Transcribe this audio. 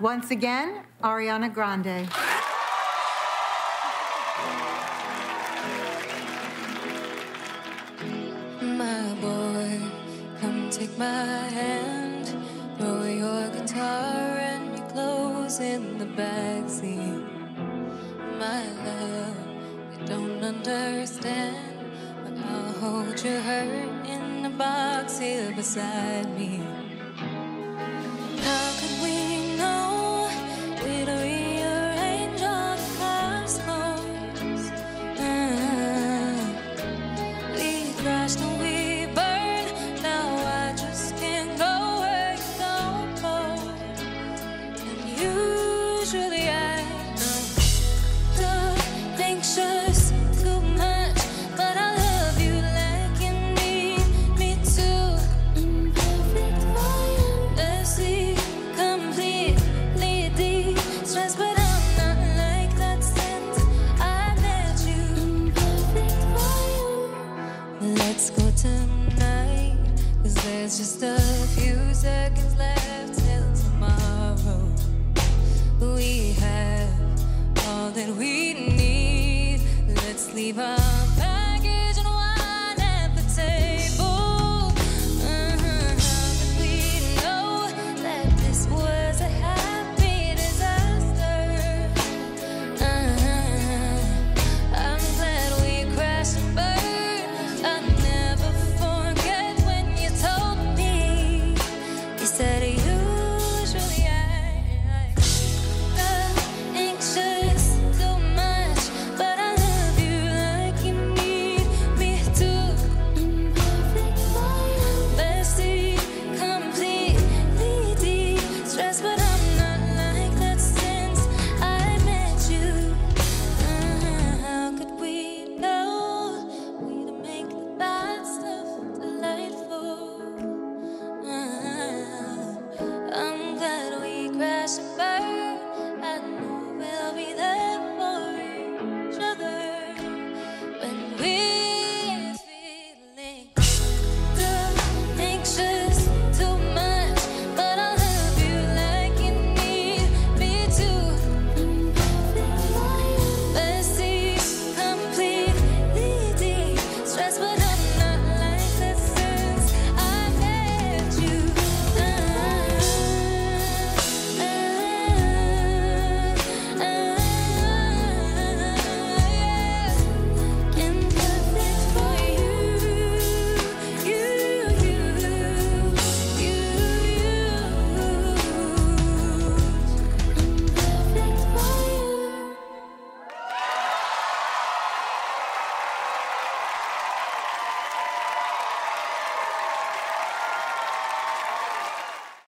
Once again, Ariana Grande. My boy, come take my hand. Throw your guitar and your clothes in the backseat. My love, you don't understand, but I'll hold your hurt in the box here beside me. Usually I don't anxious too much, but I love you like you need me to. Completely but I'm not like that since I met you. Let's go tonight, cause there's just a few seconds left that we need. Let's leave our